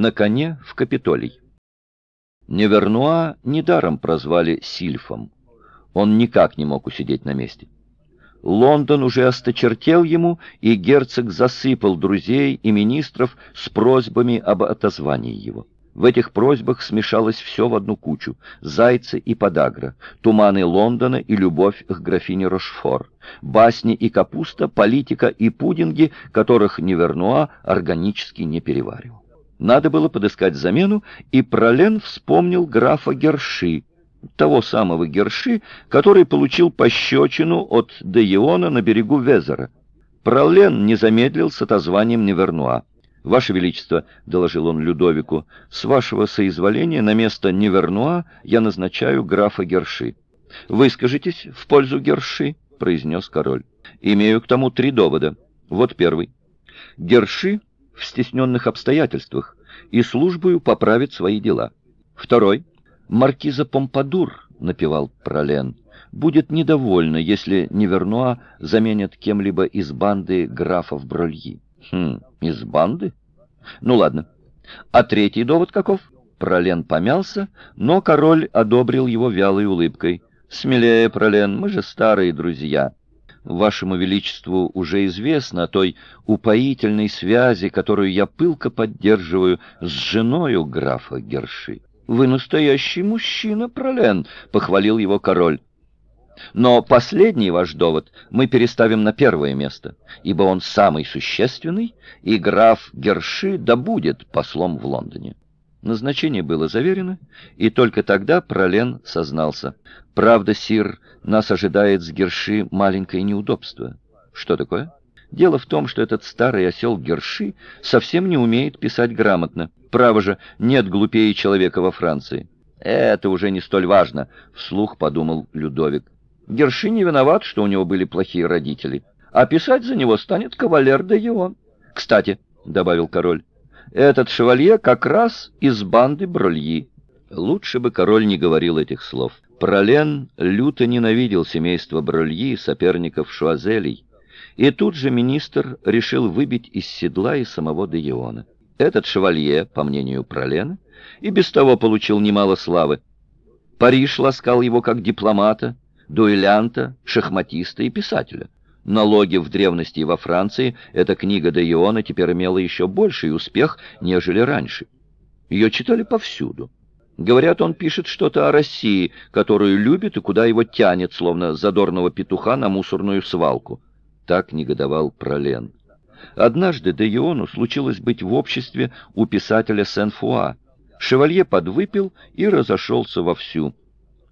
на коне в Капитолий. Невернуа недаром прозвали Сильфом. Он никак не мог усидеть на месте. Лондон уже осточертел ему, и герцог засыпал друзей и министров с просьбами об отозвании его. В этих просьбах смешалось все в одну кучу — зайцы и подагра, туманы Лондона и любовь к графине Рошфор, басни и капуста, политика и пудинги, которых Невернуа органически не переваривал. Надо было подыскать замену, и Пролен вспомнил графа Герши, того самого Герши, который получил пощечину от Деиона на берегу Везера. Пролен не замедлил с отозванием Невернуа. «Ваше Величество», — доложил он Людовику, — «с вашего соизволения на место Невернуа я назначаю графа Герши». «Выскажитесь в пользу Герши», — произнес король. «Имею к тому три довода. Вот первый. Герши в стесненных обстоятельствах и службою поправит свои дела. Второй. Маркиза Помпадур, — напевал Пролен, — будет недовольна, если Невернуа заменят кем-либо из банды графов Брольи. Хм, из банды? Ну ладно. А третий довод каков? Пролен помялся, но король одобрил его вялой улыбкой. Смелее, Пролен, мы же старые друзья. Вашему Величеству уже известно о той упоительной связи, которую я пылко поддерживаю с женою графа Герши. «Вы настоящий мужчина, Пролен», — похвалил его король. «Но последний ваш довод мы переставим на первое место, ибо он самый существенный, и граф Герши да будет послом в Лондоне». Назначение было заверено, и только тогда Пролен сознался. «Правда, сир, нас ожидает с Герши маленькое неудобство». «Что такое?» Дело в том, что этот старый осел Герши совсем не умеет писать грамотно. Право же, нет глупее человека во Франции. Это уже не столь важно, вслух подумал Людовик. Герши не виноват, что у него были плохие родители, а писать за него станет кавалер де Йон. Кстати, добавил король, этот шевалье как раз из банды Брольи. Лучше бы король не говорил этих слов. Пролен люто ненавидел семейство Брольи, соперников Шуазелей. И тут же министр решил выбить из седла и самого Деиона. Этот шевалье, по мнению Пролена, и без того получил немало славы. Париж ласкал его как дипломата, дуэлянта, шахматиста и писателя. Налоги в древности и во Франции эта книга де Иона теперь имела еще больший успех, нежели раньше. Ее читали повсюду. Говорят, он пишет что-то о России, которую любит и куда его тянет, словно задорного петуха на мусорную свалку так негодовал Пролен. Однажды де Иону случилось быть в обществе у писателя Сен-Фуа. Шевалье подвыпил и разошелся вовсю.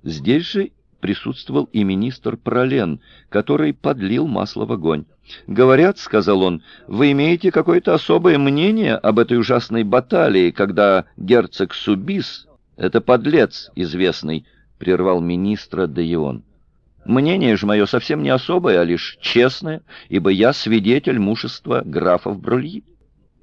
Здесь же присутствовал и министр Пролен, который подлил масло в огонь. «Говорят, — сказал он, — вы имеете какое-то особое мнение об этой ужасной баталии, когда герцог Субис, это подлец известный, — прервал министра де Ион. Мнение же мое совсем не особое, а лишь честное, ибо я свидетель мужества графов Брульи.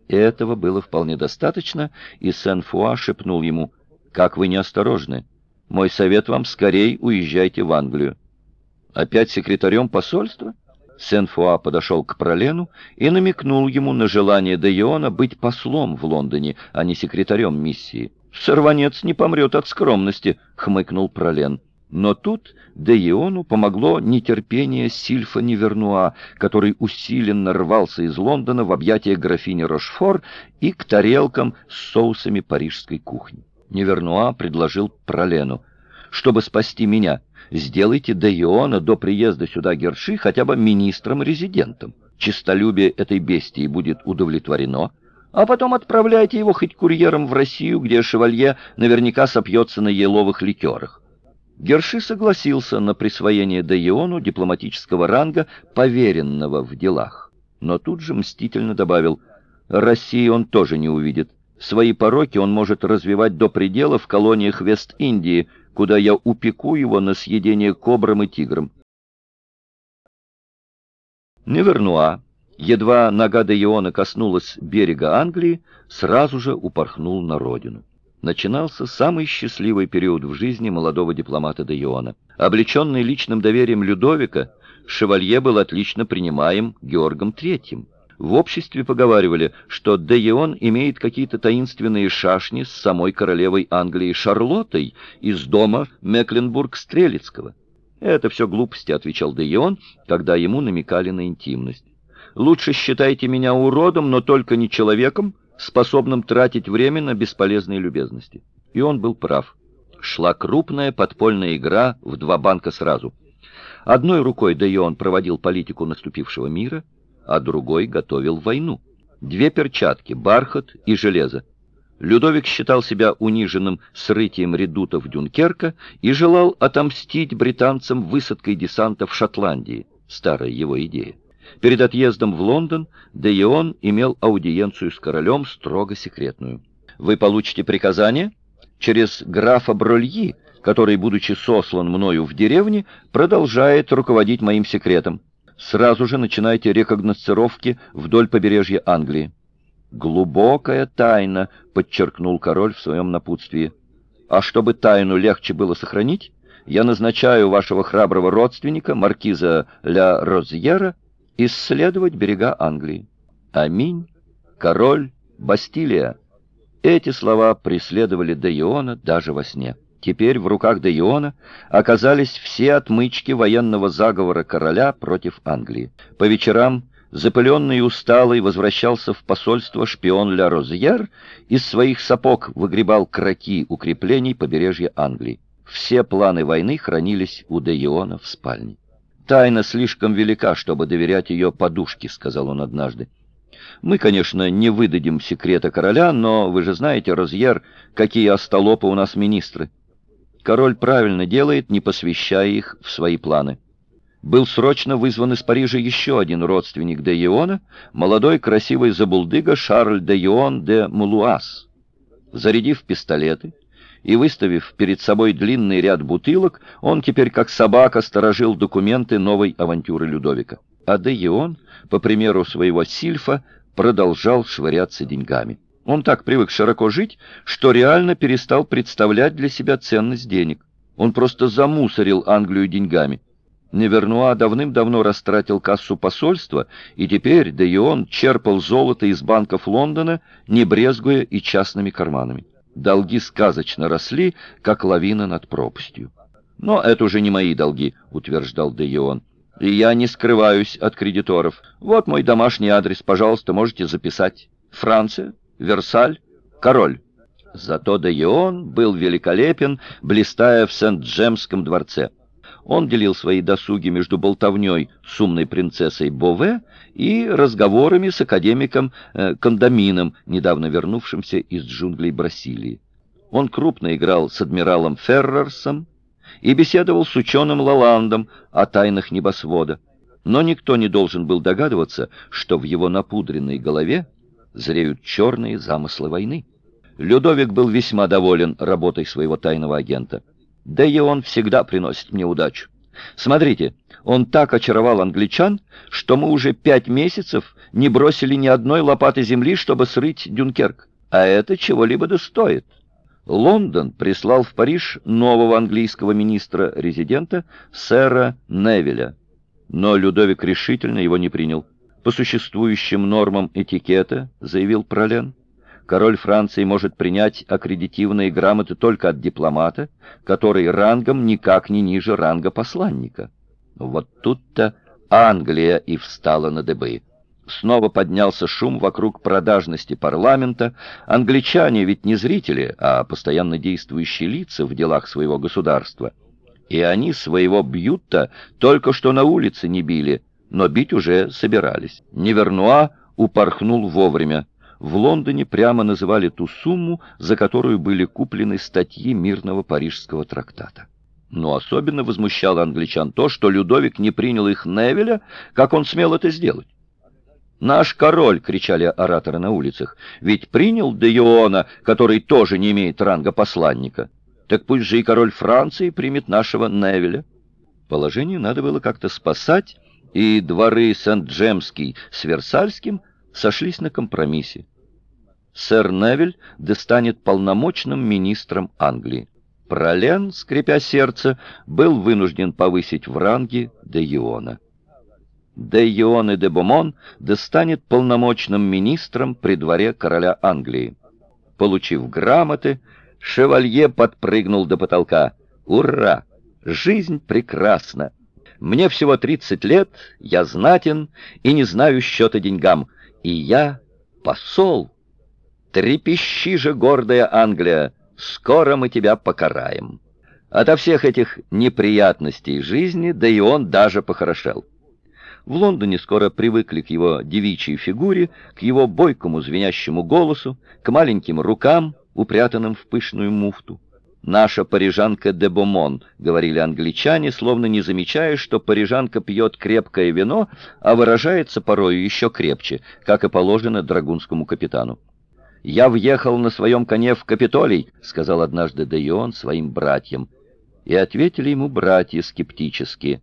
Этого было вполне достаточно, и Сен-Фуа шепнул ему, «Как вы неосторожны! Мой совет вам, скорей уезжайте в Англию». «Опять секретарем посольства?» Сен-Фуа подошел к Пролену и намекнул ему на желание Деиона быть послом в Лондоне, а не секретарем миссии. «Сорванец не помрет от скромности», — хмыкнул Пролен. Но тут Деиону помогло нетерпение Сильфа Невернуа, который усиленно рвался из Лондона в объятия графини Рошфор и к тарелкам с соусами парижской кухни. Невернуа предложил Пролену, чтобы спасти меня, сделайте Деиона до приезда сюда Герши хотя бы министром-резидентом. Чистолюбие этой бестии будет удовлетворено, а потом отправляйте его хоть курьером в Россию, где шевалье наверняка сопьется на еловых ликерах. Герши согласился на присвоение Деиону дипломатического ранга, поверенного в делах. Но тут же мстительно добавил, России он тоже не увидит. Свои пороки он может развивать до предела в колониях Вест-Индии, куда я упеку его на съедение кобрам и тиграм. Невернуа, едва нога Деиона коснулась берега Англии, сразу же упорхнул на родину начинался самый счастливый период в жизни молодого дипломата де Иона. Облеченный личным доверием Людовика, Шевалье был отлично принимаем Георгом III. В обществе поговаривали, что Деион имеет какие-то таинственные шашни с самой королевой Англии Шарлоттой из дома Мекленбург-Стрелецкого. «Это все глупости», — отвечал Деион, когда ему намекали на интимность. «Лучше считайте меня уродом, но только не человеком, способным тратить время на бесполезные любезности». И он был прав. Шла крупная подпольная игра в два банка сразу. Одной рукой Деион проводил политику наступившего мира — а другой готовил войну. Две перчатки, бархат и железо. Людовик считал себя униженным срытием редутов Дюнкерка и желал отомстить британцам высадкой десанта в Шотландии, старая его идея. Перед отъездом в Лондон Деион имел аудиенцию с королем строго секретную. «Вы получите приказание через графа Брольи, который, будучи сослан мною в деревне, продолжает руководить моим секретом сразу же начинайте рекогносцировки вдоль побережья Англии. «Глубокая тайна», — подчеркнул король в своем напутствии. «А чтобы тайну легче было сохранить, я назначаю вашего храброго родственника, маркиза Ля Розьера, исследовать берега Англии. Аминь. Король Бастилия». Эти слова преследовали Деиона даже во сне. Теперь в руках де Иона оказались все отмычки военного заговора короля против Англии. По вечерам, запыленный и усталый, возвращался в посольство шпион Ля Розьер, из своих сапог выгребал кроки укреплений побережья Англии. Все планы войны хранились у де Иона в спальне. «Тайна слишком велика, чтобы доверять ее подушке», — сказал он однажды. «Мы, конечно, не выдадим секрета короля, но вы же знаете, Розьер, какие остолопы у нас министры. Король правильно делает, не посвящая их в свои планы. Был срочно вызван из Парижа еще один родственник де Иона, молодой красивый забулдыга Шарль де Ион де Мулуас. Зарядив пистолеты и выставив перед собой длинный ряд бутылок, он теперь как собака сторожил документы новой авантюры Людовика. А де Ион, по примеру своего Сильфа, продолжал швыряться деньгами. Он так привык широко жить, что реально перестал представлять для себя ценность денег. Он просто замусорил Англию деньгами. Невернуа давным-давно растратил кассу посольства, и теперь да и черпал золото из банков Лондона, не брезгуя и частными карманами. Долги сказочно росли, как лавина над пропастью. «Но это уже не мои долги», — утверждал Де Ион. «И я не скрываюсь от кредиторов. Вот мой домашний адрес, пожалуйста, можете записать. Франция, Версаль, король. Зато де Ион был великолепен, блистая в Сент-Джемском дворце. Он делил свои досуги между болтовней с умной принцессой Бове и разговорами с академиком э, Кондамином, недавно вернувшимся из джунглей Бразилии. Он крупно играл с адмиралом Феррерсом и беседовал с ученым Лаландом о тайнах небосвода. Но никто не должен был догадываться, что в его напудренной голове зреют черные замыслы войны. Людовик был весьма доволен работой своего тайного агента. Да и он всегда приносит мне удачу. Смотрите, он так очаровал англичан, что мы уже пять месяцев не бросили ни одной лопаты земли, чтобы срыть Дюнкерк. А это чего-либо достоит. Лондон прислал в Париж нового английского министра-резидента сэра Невеля. Но Людовик решительно его не принял. По существующим нормам этикета, заявил Пролен, король Франции может принять аккредитивные грамоты только от дипломата, который рангом никак не ниже ранга посланника. Вот тут-то Англия и встала на дыбы. Снова поднялся шум вокруг продажности парламента. Англичане ведь не зрители, а постоянно действующие лица в делах своего государства. И они своего бьют-то только что на улице не били, но бить уже собирались. Невернуа упорхнул вовремя. В Лондоне прямо называли ту сумму, за которую были куплены статьи мирного парижского трактата. Но особенно возмущало англичан то, что Людовик не принял их Невеля, как он смел это сделать. «Наш король!» — кричали ораторы на улицах. «Ведь принял Де Иона, который тоже не имеет ранга посланника. Так пусть же и король Франции примет нашего Невеля». Положение надо было как-то спасать, и дворы Сент-Джемский с Версальским сошлись на компромиссе. Сэр Невиль достанет полномочным министром Англии. Пролен, скрипя сердце, был вынужден повысить в ранге до Иона. де Ион и де Бомон да станет полномочным министром при дворе короля Англии. Получив грамоты, шевалье подпрыгнул до потолка. «Ура! Жизнь прекрасна! Мне всего 30 лет, я знатен и не знаю счета деньгам, и я посол. Трепещи же, гордая Англия, скоро мы тебя покараем». Ото всех этих неприятностей жизни, да и он даже похорошел. В Лондоне скоро привыкли к его девичьей фигуре, к его бойкому звенящему голосу, к маленьким рукам, упрятанным в пышную муфту. «Наша парижанка де Бомон», — говорили англичане, словно не замечая, что парижанка пьет крепкое вино, а выражается порою еще крепче, как и положено драгунскому капитану. «Я въехал на своем коне в Капитолий», — сказал однажды Деион своим братьям. И ответили ему братья скептически.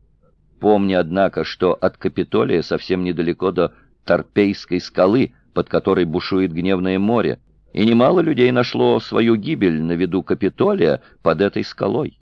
Помни, однако, что от Капитолия совсем недалеко до Торпейской скалы, под которой бушует гневное море, и немало людей нашло свою гибель на виду Капитолия под этой скалой.